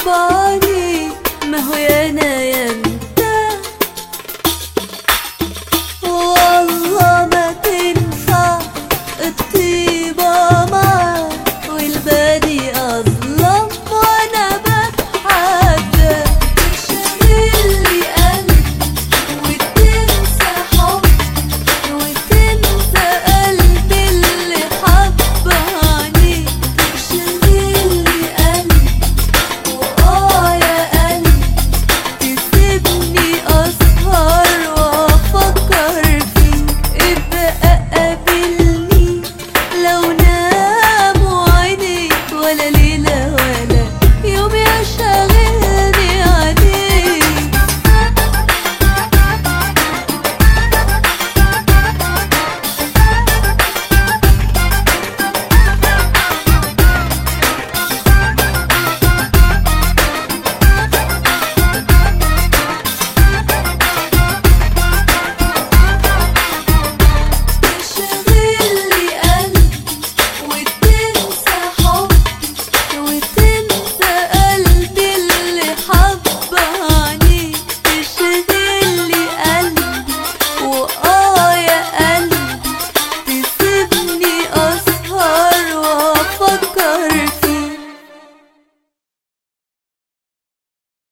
تشوف بعيني ما هو يانا يانا